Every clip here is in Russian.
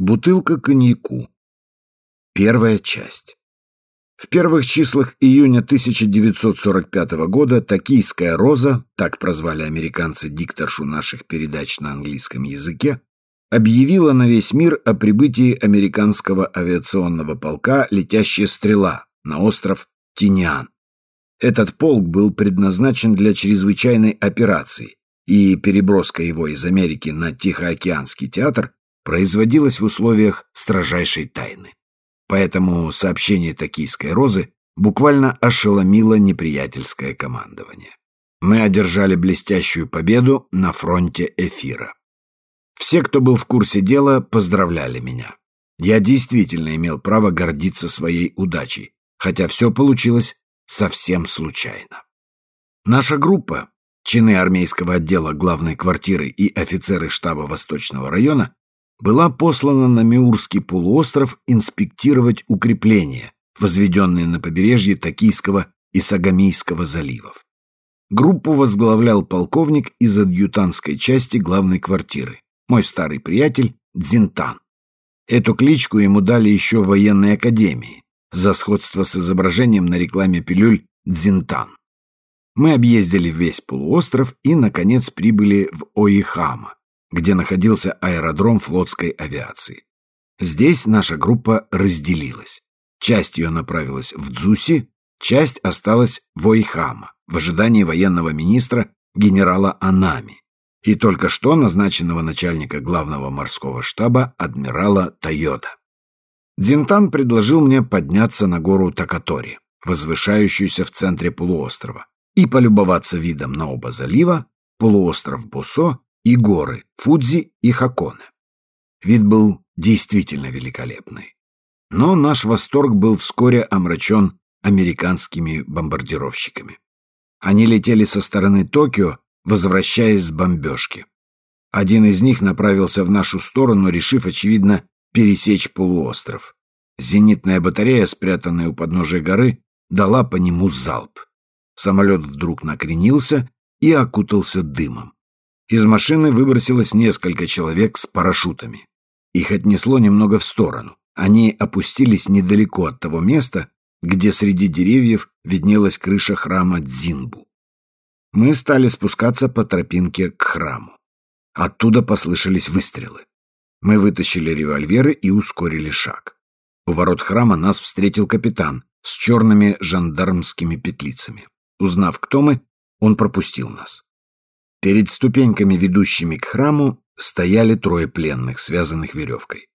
Бутылка коньяку. Первая часть. В первых числах июня 1945 года «Токийская роза», так прозвали американцы дикторшу наших передач на английском языке, объявила на весь мир о прибытии американского авиационного полка «Летящая стрела» на остров Тиниан. Этот полк был предназначен для чрезвычайной операции, и переброска его из Америки на Тихоокеанский театр производилось в условиях строжайшей тайны. Поэтому сообщение «Токийской розы» буквально ошеломило неприятельское командование. Мы одержали блестящую победу на фронте эфира. Все, кто был в курсе дела, поздравляли меня. Я действительно имел право гордиться своей удачей, хотя все получилось совсем случайно. Наша группа, чины армейского отдела главной квартиры и офицеры штаба Восточного района была послана на Миурский полуостров инспектировать укрепления, возведенные на побережье Токийского и Сагамийского заливов. Группу возглавлял полковник из адъютантской части главной квартиры, мой старый приятель Дзинтан. Эту кличку ему дали еще в военной академии за сходство с изображением на рекламе пилюль Дзинтан. Мы объездили весь полуостров и, наконец, прибыли в Оихама, где находился аэродром флотской авиации. Здесь наша группа разделилась. Часть ее направилась в Дзуси, часть осталась в Ойхама в ожидании военного министра генерала Анами и только что назначенного начальника главного морского штаба адмирала Тойода. Дзинтан предложил мне подняться на гору Такатори, возвышающуюся в центре полуострова, и полюбоваться видом на оба залива, полуостров Босо и горы Фудзи и Хаконе. Вид был действительно великолепный. Но наш восторг был вскоре омрачен американскими бомбардировщиками. Они летели со стороны Токио, возвращаясь с бомбежки. Один из них направился в нашу сторону, решив, очевидно, пересечь полуостров. Зенитная батарея, спрятанная у подножия горы, дала по нему залп. Самолет вдруг накренился и окутался дымом. Из машины выбросилось несколько человек с парашютами. Их отнесло немного в сторону. Они опустились недалеко от того места, где среди деревьев виднелась крыша храма Дзинбу. Мы стали спускаться по тропинке к храму. Оттуда послышались выстрелы. Мы вытащили револьверы и ускорили шаг. У ворот храма нас встретил капитан с черными жандармскими петлицами. Узнав, кто мы, он пропустил нас. Перед ступеньками, ведущими к храму, стояли трое пленных, связанных веревкой.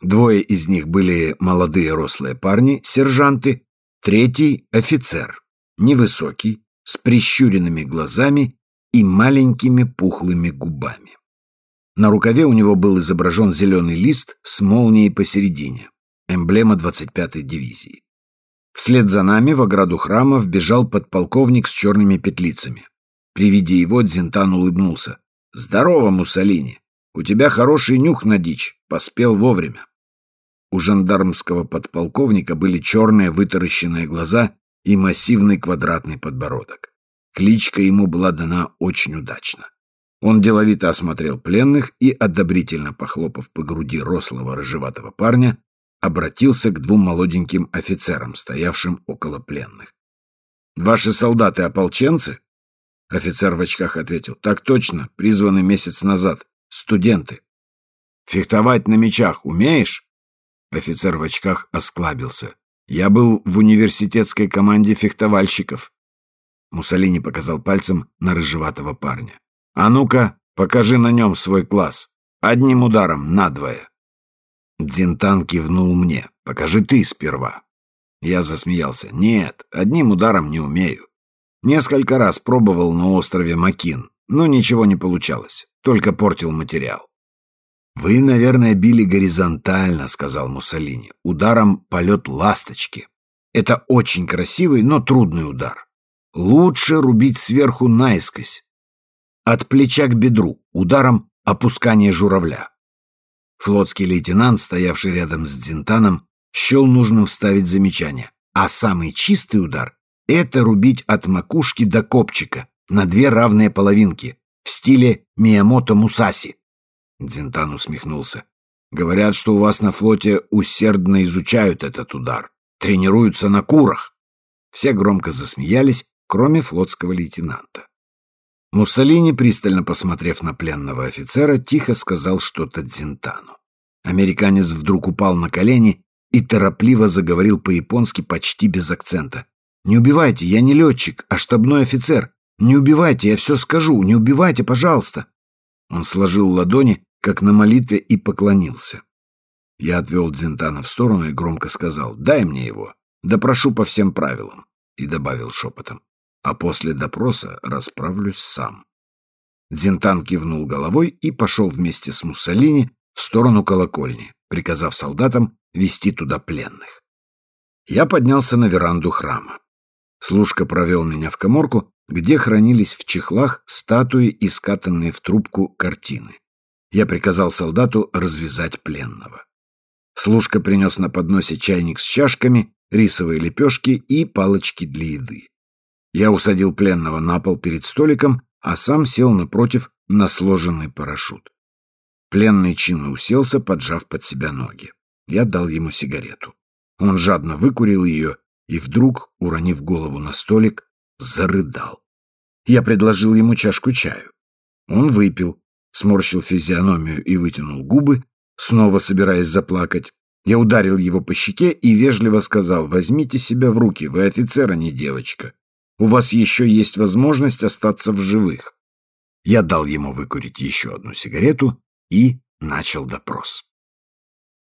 Двое из них были молодые рослые парни, сержанты, третий — офицер, невысокий, с прищуренными глазами и маленькими пухлыми губами. На рукаве у него был изображен зеленый лист с молнией посередине, эмблема 25-й дивизии. Вслед за нами в ограду храма вбежал подполковник с черными петлицами. При виде его Дзинтан улыбнулся. «Здорово, Муссолини! У тебя хороший нюх на дичь. Поспел вовремя». У жандармского подполковника были черные вытаращенные глаза и массивный квадратный подбородок. Кличка ему была дана очень удачно. Он деловито осмотрел пленных и, одобрительно похлопав по груди рослого рыжеватого парня, обратился к двум молоденьким офицерам, стоявшим около пленных. «Ваши солдаты-ополченцы?» Офицер в очках ответил. Так точно, призваны месяц назад. Студенты. Фехтовать на мечах умеешь? Офицер в очках осклабился. Я был в университетской команде фехтовальщиков. Муссолини показал пальцем на рыжеватого парня. А ну-ка, покажи на нем свой класс. Одним ударом, надвое. Дзинтан кивнул мне. Покажи ты сперва. Я засмеялся. Нет, одним ударом не умею. Несколько раз пробовал на острове Макин, но ничего не получалось, только портил материал. «Вы, наверное, били горизонтально», — сказал Муссолини, — «ударом полет ласточки. Это очень красивый, но трудный удар. Лучше рубить сверху наискось. От плеча к бедру, ударом опускание журавля». Флотский лейтенант, стоявший рядом с Дзинтаном, счел нужным вставить замечание. А самый чистый удар это рубить от макушки до копчика на две равные половинки в стиле Миямото Мусаси. Дзинтан усмехнулся. Говорят, что у вас на флоте усердно изучают этот удар, тренируются на курах. Все громко засмеялись, кроме флотского лейтенанта. Муссолини, пристально посмотрев на пленного офицера, тихо сказал что-то Дзинтану. Американец вдруг упал на колени и торопливо заговорил по-японски почти без акцента. «Не убивайте, я не летчик, а штабной офицер. Не убивайте, я все скажу, не убивайте, пожалуйста!» Он сложил ладони, как на молитве, и поклонился. Я отвел Дзинтана в сторону и громко сказал «Дай мне его, допрошу по всем правилам», и добавил шепотом «А после допроса расправлюсь сам». Дзинтан кивнул головой и пошел вместе с Муссолини в сторону колокольни, приказав солдатам вести туда пленных. Я поднялся на веранду храма. Служка провел меня в коморку, где хранились в чехлах статуи и скатанные в трубку картины. Я приказал солдату развязать пленного. Служка принес на подносе чайник с чашками, рисовые лепешки и палочки для еды. Я усадил пленного на пол перед столиком, а сам сел напротив на сложенный парашют. Пленный чинно уселся, поджав под себя ноги. Я дал ему сигарету. Он жадно выкурил ее и вдруг, уронив голову на столик, зарыдал. Я предложил ему чашку чаю. Он выпил, сморщил физиономию и вытянул губы, снова собираясь заплакать. Я ударил его по щеке и вежливо сказал, «Возьмите себя в руки, вы офицер, а не девочка. У вас еще есть возможность остаться в живых». Я дал ему выкурить еще одну сигарету и начал допрос.